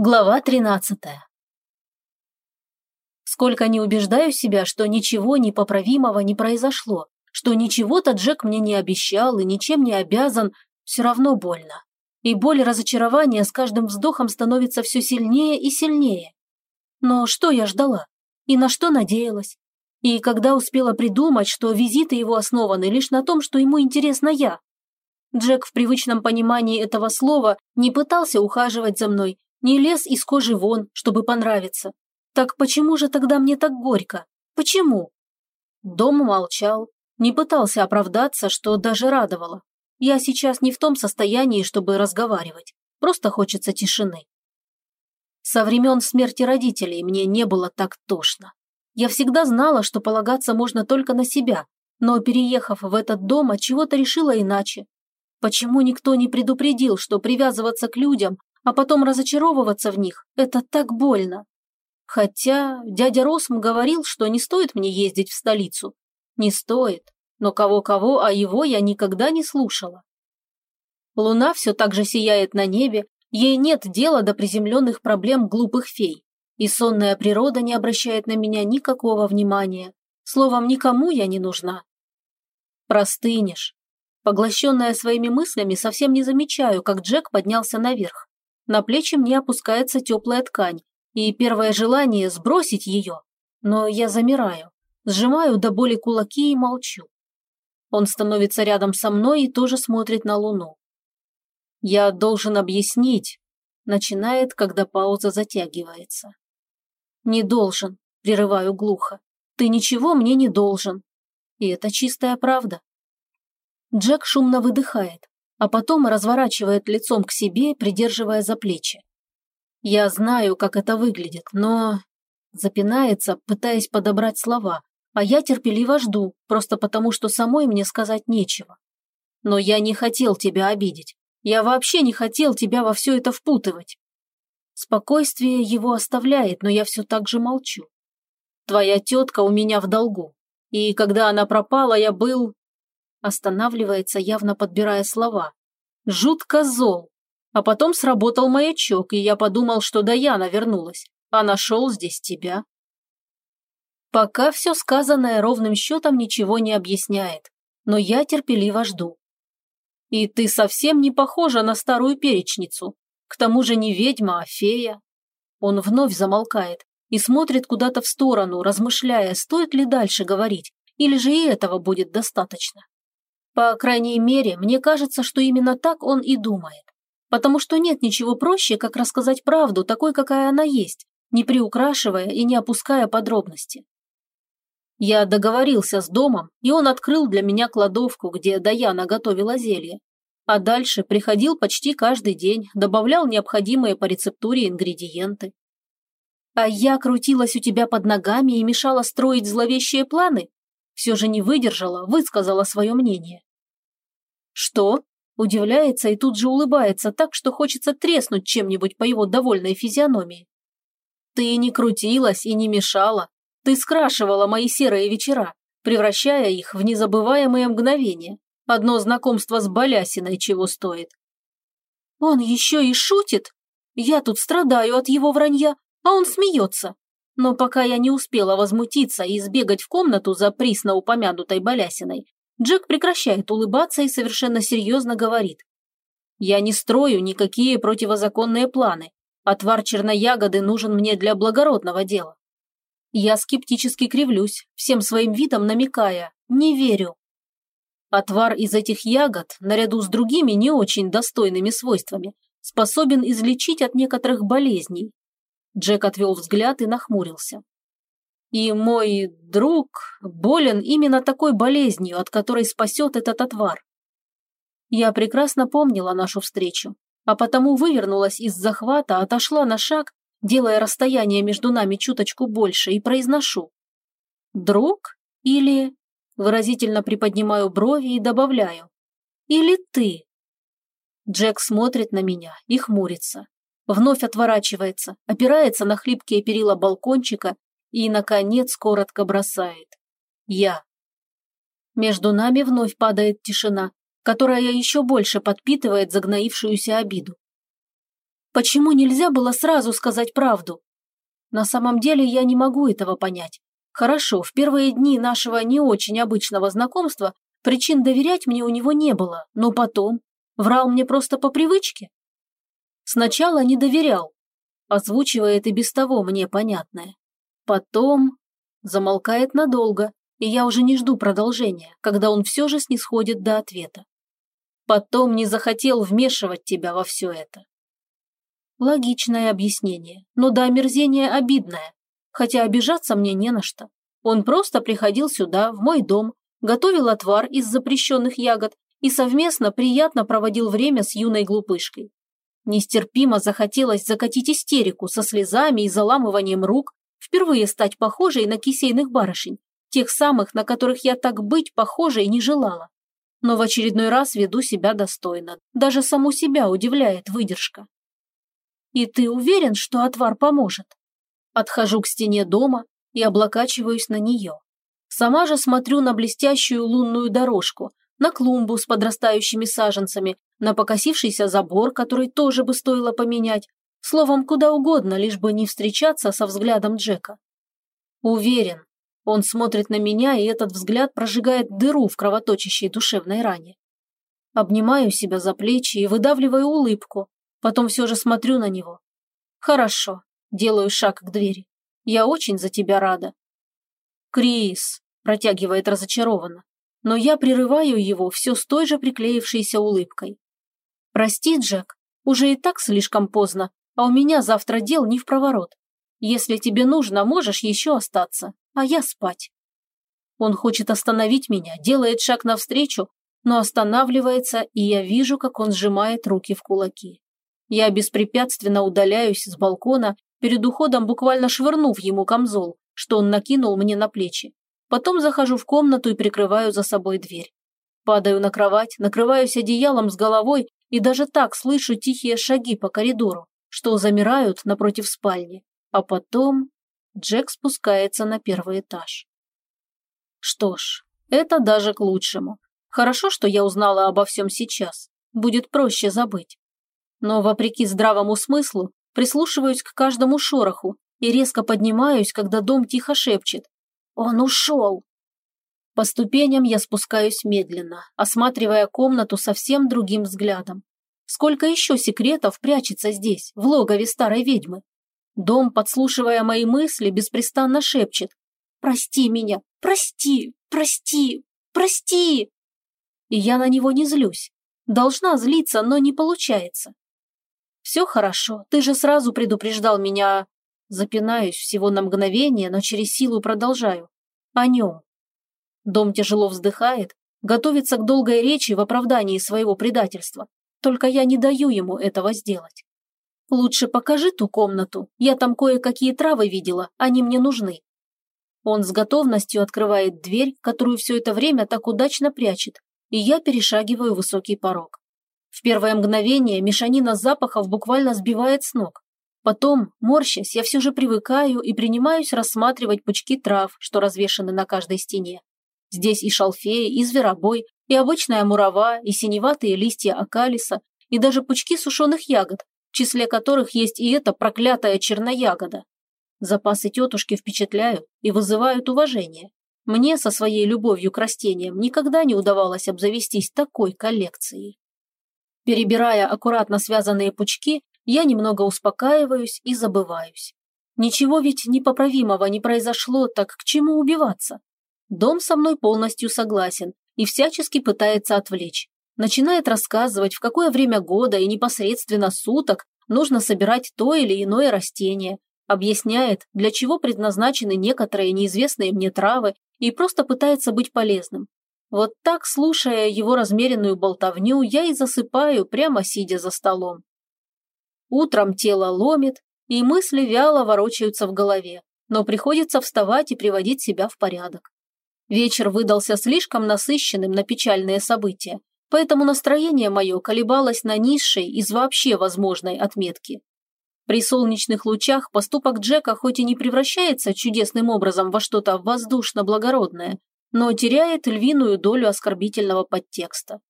Глава 13 Сколько не убеждаю себя, что ничего непоправимого не произошло, что ничего-то Джек мне не обещал и ничем не обязан, все равно больно. И боль разочарования с каждым вздохом становится все сильнее и сильнее. Но что я ждала? И на что надеялась? И когда успела придумать, что визиты его основаны лишь на том, что ему интересна я? Джек в привычном понимании этого слова не пытался ухаживать за мной, не лез из кожи вон, чтобы понравиться. Так почему же тогда мне так горько? Почему? Дом молчал, не пытался оправдаться, что даже радовало. Я сейчас не в том состоянии, чтобы разговаривать. Просто хочется тишины. Со времен смерти родителей мне не было так тошно. Я всегда знала, что полагаться можно только на себя, но, переехав в этот дом, от чего-то решила иначе. Почему никто не предупредил, что привязываться к людям, а потом разочаровываться в них – это так больно. Хотя дядя Росм говорил, что не стоит мне ездить в столицу. Не стоит, но кого-кого, а его я никогда не слушала. Луна все так же сияет на небе, ей нет дела до приземленных проблем глупых фей, и сонная природа не обращает на меня никакого внимания. Словом, никому я не нужна. Простынешь. Поглощенная своими мыслями, совсем не замечаю, как Джек поднялся наверх. На плечи мне опускается теплая ткань, и первое желание – сбросить ее. Но я замираю, сжимаю до боли кулаки и молчу. Он становится рядом со мной и тоже смотрит на луну. «Я должен объяснить», – начинает, когда пауза затягивается. «Не должен», – прерываю глухо. «Ты ничего мне не должен». И это чистая правда. Джек шумно выдыхает а потом разворачивает лицом к себе, придерживая за плечи. Я знаю, как это выглядит, но... Запинается, пытаясь подобрать слова, а я терпеливо жду, просто потому что самой мне сказать нечего. Но я не хотел тебя обидеть. Я вообще не хотел тебя во все это впутывать. Спокойствие его оставляет, но я все так же молчу. Твоя тетка у меня в долгу. И когда она пропала, я был... Останавливается, явно подбирая слова. Жутко зол. А потом сработал маячок, и я подумал, что Даяна вернулась, а нашел здесь тебя. Пока все сказанное ровным счетом ничего не объясняет, но я терпеливо жду. И ты совсем не похожа на старую перечницу. К тому же не ведьма, а фея. Он вновь замолкает и смотрит куда-то в сторону, размышляя, стоит ли дальше говорить, или же и этого будет достаточно. По крайней мере, мне кажется, что именно так он и думает. Потому что нет ничего проще, как рассказать правду такой, какая она есть, не приукрашивая и не опуская подробности. Я договорился с домом, и он открыл для меня кладовку, где Даяна готовила зелье. А дальше приходил почти каждый день, добавлял необходимые по рецептуре ингредиенты. А я крутилась у тебя под ногами и мешала строить зловещие планы? Все же не выдержала, высказала свое мнение. «Что?» Удивляется и тут же улыбается так, что хочется треснуть чем-нибудь по его довольной физиономии. «Ты не крутилась и не мешала. Ты скрашивала мои серые вечера, превращая их в незабываемые мгновения. Одно знакомство с Балясиной чего стоит». «Он еще и шутит? Я тут страдаю от его вранья, а он смеется. Но пока я не успела возмутиться и сбегать в комнату за присно упомянутой Балясиной, Джек прекращает улыбаться и совершенно серьезно говорит. «Я не строю никакие противозаконные планы. Отвар черноягоды нужен мне для благородного дела». Я скептически кривлюсь, всем своим видом намекая «не верю». Отвар из этих ягод, наряду с другими не очень достойными свойствами, способен излечить от некоторых болезней. Джек отвел взгляд и нахмурился. И мой друг болен именно такой болезнью, от которой спасет этот отвар. Я прекрасно помнила нашу встречу, а потому вывернулась из захвата, отошла на шаг, делая расстояние между нами чуточку больше, и произношу. «Друг? Или...» Выразительно приподнимаю брови и добавляю. «Или ты?» Джек смотрит на меня и хмурится. Вновь отворачивается, опирается на хлипкие перила балкончика и, наконец, коротко бросает. Я. Между нами вновь падает тишина, которая еще больше подпитывает загноившуюся обиду. Почему нельзя было сразу сказать правду? На самом деле я не могу этого понять. Хорошо, в первые дни нашего не очень обычного знакомства причин доверять мне у него не было, но потом врал мне просто по привычке. Сначала не доверял, озвучивает и без того мне понятное. Потом замолкает надолго, и я уже не жду продолжения, когда он все же снисходит до ответа. Потом не захотел вмешивать тебя во все это. Логичное объяснение, но до омерзения обидное, хотя обижаться мне не на что. Он просто приходил сюда, в мой дом, готовил отвар из запрещенных ягод и совместно приятно проводил время с юной глупышкой. Нестерпимо захотелось закатить истерику со слезами и заламыванием рук, впервые стать похожей на кисейных барышень, тех самых, на которых я так быть похожей не желала. Но в очередной раз веду себя достойно, даже саму себя удивляет выдержка. И ты уверен, что отвар поможет? Отхожу к стене дома и облокачиваюсь на нее. Сама же смотрю на блестящую лунную дорожку, на клумбу с подрастающими саженцами, на покосившийся забор, который тоже бы стоило поменять. Словом, куда угодно, лишь бы не встречаться со взглядом Джека. Уверен, он смотрит на меня, и этот взгляд прожигает дыру в кровоточащей душевной ране. Обнимаю себя за плечи и выдавливаю улыбку, Потом все же смотрю на него. Хорошо, делаю шаг к двери. Я очень за тебя рада. Крис, протягивает разочарованно, но я прерываю его все с той же приклеившейся улыбкой. Прости, Джек, уже и так слишком поздно, а у меня завтра дел не в проворот. Если тебе нужно, можешь еще остаться, а я спать. Он хочет остановить меня, делает шаг навстречу, но останавливается, и я вижу, как он сжимает руки в кулаки. Я беспрепятственно удаляюсь с балкона, перед уходом буквально швырнув ему камзол, что он накинул мне на плечи. Потом захожу в комнату и прикрываю за собой дверь. Падаю на кровать, накрываюсь одеялом с головой и даже так слышу тихие шаги по коридору, что замирают напротив спальни. А потом Джек спускается на первый этаж. Что ж, это даже к лучшему. Хорошо, что я узнала обо всем сейчас. Будет проще забыть но, вопреки здравому смыслу, прислушиваюсь к каждому шороху и резко поднимаюсь, когда дом тихо шепчет. «Он ушел!» По ступеням я спускаюсь медленно, осматривая комнату совсем другим взглядом. Сколько еще секретов прячется здесь, в логове старой ведьмы? Дом, подслушивая мои мысли, беспрестанно шепчет. «Прости меня! Прости! Прости! Прости!» И я на него не злюсь. Должна злиться, но не получается. «Все хорошо, ты же сразу предупреждал меня...» Запинаюсь всего на мгновение, но через силу продолжаю. О нем. Дом тяжело вздыхает, готовится к долгой речи в оправдании своего предательства. Только я не даю ему этого сделать. Лучше покажи ту комнату, я там кое-какие травы видела, они мне нужны. Он с готовностью открывает дверь, которую все это время так удачно прячет, и я перешагиваю высокий порог. В первое мгновение мешанина запахов буквально сбивает с ног. Потом, морщась, я все же привыкаю и принимаюсь рассматривать пучки трав, что развешаны на каждой стене. Здесь и шалфеи, и зверобой, и обычная мурава, и синеватые листья акалиса, и даже пучки сушеных ягод, в числе которых есть и эта проклятая черноягода. Запасы тетушки впечатляют и вызывают уважение. Мне со своей любовью к растениям никогда не удавалось обзавестись такой коллекцией. Перебирая аккуратно связанные пучки, я немного успокаиваюсь и забываюсь. Ничего ведь непоправимого не произошло, так к чему убиваться? Дом со мной полностью согласен и всячески пытается отвлечь. Начинает рассказывать, в какое время года и непосредственно суток нужно собирать то или иное растение, объясняет, для чего предназначены некоторые неизвестные мне травы и просто пытается быть полезным. Вот так, слушая его размеренную болтовню, я и засыпаю, прямо сидя за столом. Утром тело ломит, и мысли вяло ворочаются в голове, но приходится вставать и приводить себя в порядок. Вечер выдался слишком насыщенным на печальные события, поэтому настроение мое колебалось на низшей из вообще возможной отметки. При солнечных лучах поступок Джека хоть и не превращается чудесным образом во что-то воздушно-благородное, но теряет львиную долю оскорбительного подтекста.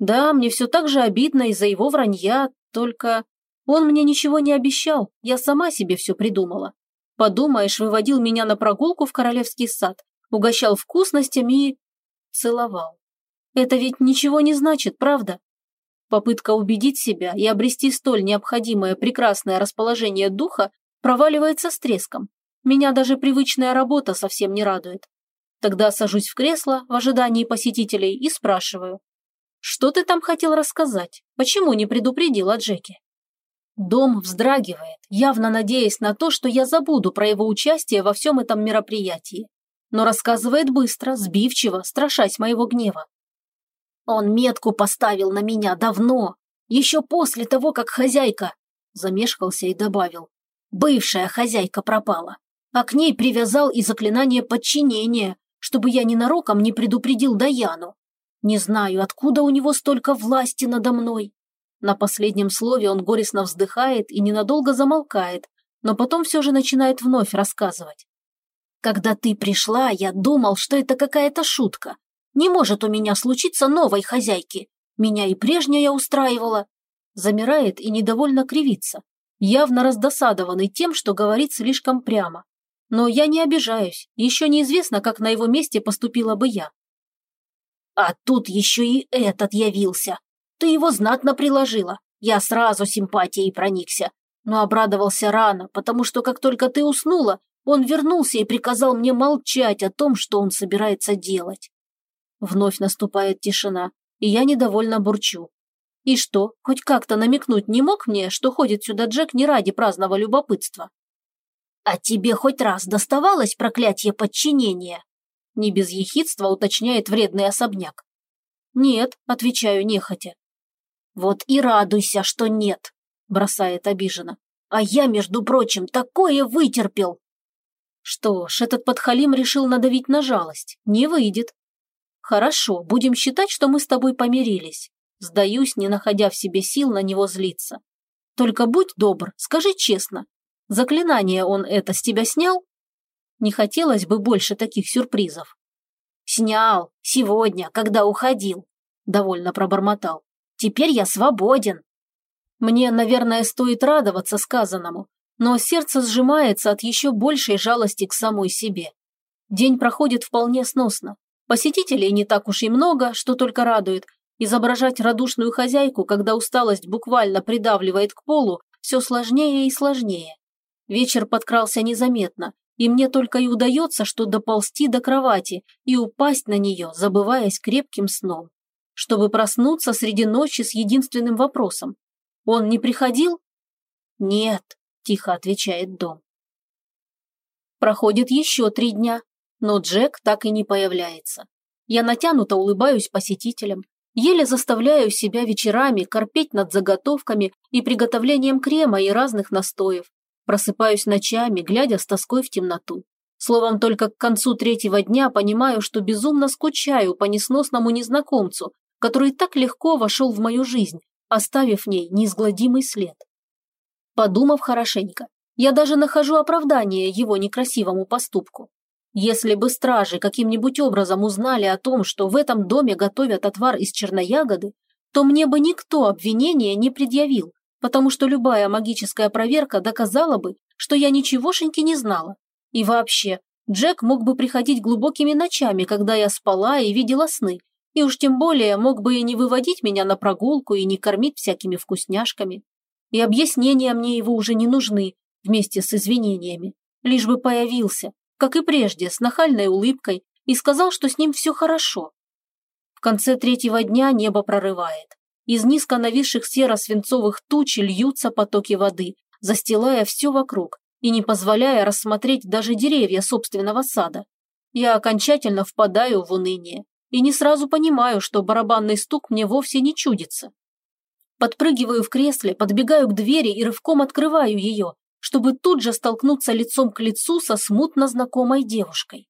Да, мне все так же обидно из-за его вранья, только Он мне ничего не обещал, я сама себе все придумала. Подумаешь, выводил меня на прогулку в королевский сад, угощал вкусностями и... целовал. Это ведь ничего не значит, правда? Попытка убедить себя и обрести столь необходимое прекрасное расположение духа проваливается с треском. Меня даже привычная работа совсем не радует. Тогда сажусь в кресло в ожидании посетителей и спрашиваю. «Что ты там хотел рассказать? Почему не предупредил о Джеке?» Дом вздрагивает, явно надеясь на то, что я забуду про его участие во всем этом мероприятии. Но рассказывает быстро, сбивчиво, страшась моего гнева. Он метку поставил на меня давно, еще после того, как хозяйка, замешкался и добавил, бывшая хозяйка пропала, а к ней привязал и заклинание подчинения, чтобы я ненароком не предупредил Даяну. Не знаю, откуда у него столько власти надо мной. На последнем слове он горестно вздыхает и ненадолго замолкает, но потом все же начинает вновь рассказывать. Когда ты пришла, я думал, что это какая-то шутка, не может у меня случиться новой хозяйки. Меня и прежняя устраивала. Замирает и недовольно кривится, явно раздосадованный тем, что говорит слишком прямо. Но я не обижаюсь, еще неизвестно, как на его месте поступила бы я. А тут еще и этот явился. Ты его знатно приложила. Я сразу симпатией проникся. Но обрадовался рано, потому что как только ты уснула, он вернулся и приказал мне молчать о том, что он собирается делать. Вновь наступает тишина, и я недовольно бурчу. И что, хоть как-то намекнуть не мог мне, что ходит сюда Джек не ради праздного любопытства? «А тебе хоть раз доставалось проклятие подчинения?» Не без ехидства уточняет вредный особняк. «Нет», – отвечаю нехотя. «Вот и радуйся, что нет», – бросает обиженно. «А я, между прочим, такое вытерпел!» Что ж, этот подхалим решил надавить на жалость. Не выйдет. «Хорошо, будем считать, что мы с тобой помирились». Сдаюсь, не находя в себе сил на него злиться. «Только будь добр, скажи честно. Заклинание он это с тебя снял?» Не хотелось бы больше таких сюрпризов. «Снял. Сегодня, когда уходил», – довольно пробормотал. «Теперь я свободен». Мне, наверное, стоит радоваться сказанному, но сердце сжимается от еще большей жалости к самой себе. День проходит вполне сносно. Посетителей не так уж и много, что только радует. Изображать радушную хозяйку, когда усталость буквально придавливает к полу, все сложнее и сложнее. Вечер подкрался незаметно, и мне только и удается, что доползти до кровати и упасть на нее, забываясь крепким сном. Чтобы проснуться среди ночи с единственным вопросом. Он не приходил? Нет, тихо отвечает дом. Проходит еще три дня, но Джек так и не появляется. Я натянуто улыбаюсь посетителям, еле заставляю себя вечерами корпеть над заготовками и приготовлением крема и разных настоев. Просыпаюсь ночами, глядя с тоской в темноту. Словом, только к концу третьего дня понимаю, что безумно скучаю по несносному незнакомцу, который так легко вошел в мою жизнь, оставив в ней неизгладимый след. Подумав хорошенько, я даже нахожу оправдание его некрасивому поступку. Если бы стражи каким-нибудь образом узнали о том, что в этом доме готовят отвар из черноягоды, то мне бы никто обвинения не предъявил, потому что любая магическая проверка доказала бы, что я ничегошеньки не знала. И вообще, Джек мог бы приходить глубокими ночами, когда я спала и видела сны, и уж тем более мог бы и не выводить меня на прогулку и не кормить всякими вкусняшками. И объяснения мне его уже не нужны, вместе с извинениями. Лишь бы появился, как и прежде, с нахальной улыбкой, и сказал, что с ним все хорошо. В конце третьего дня небо прорывает. Из низко нависших серо-свинцовых туч льются потоки воды, застилая все вокруг и не позволяя рассмотреть даже деревья собственного сада. Я окончательно впадаю в уныние и не сразу понимаю, что барабанный стук мне вовсе не чудится. Подпрыгиваю в кресле, подбегаю к двери и рывком открываю ее, чтобы тут же столкнуться лицом к лицу со смутно знакомой девушкой.